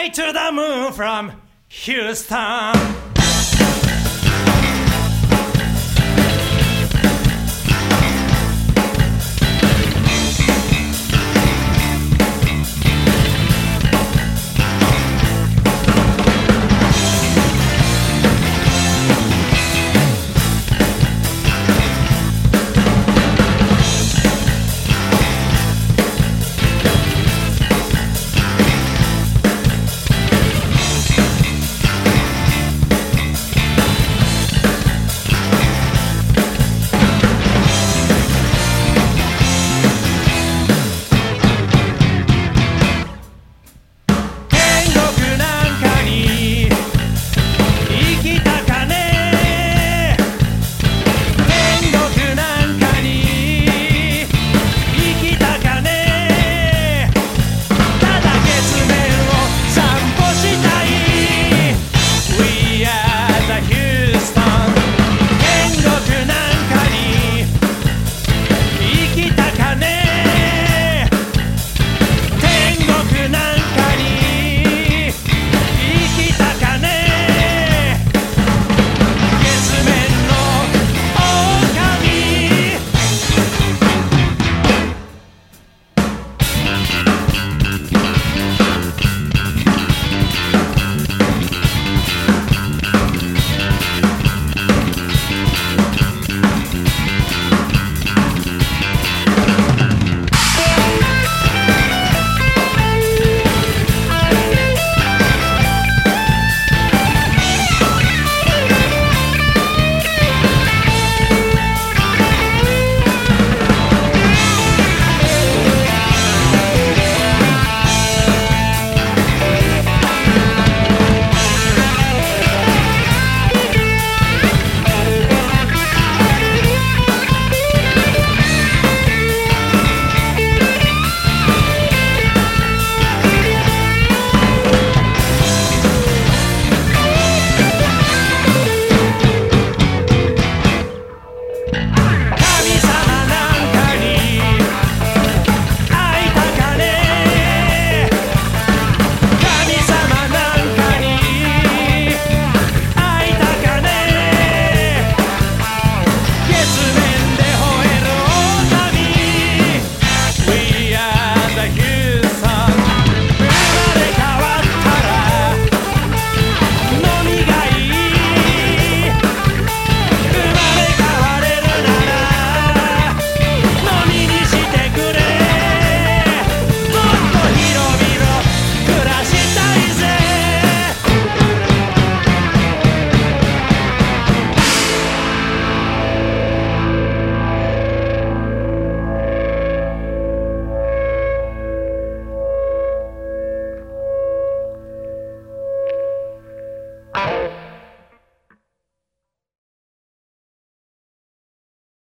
Fly to the moon from Houston.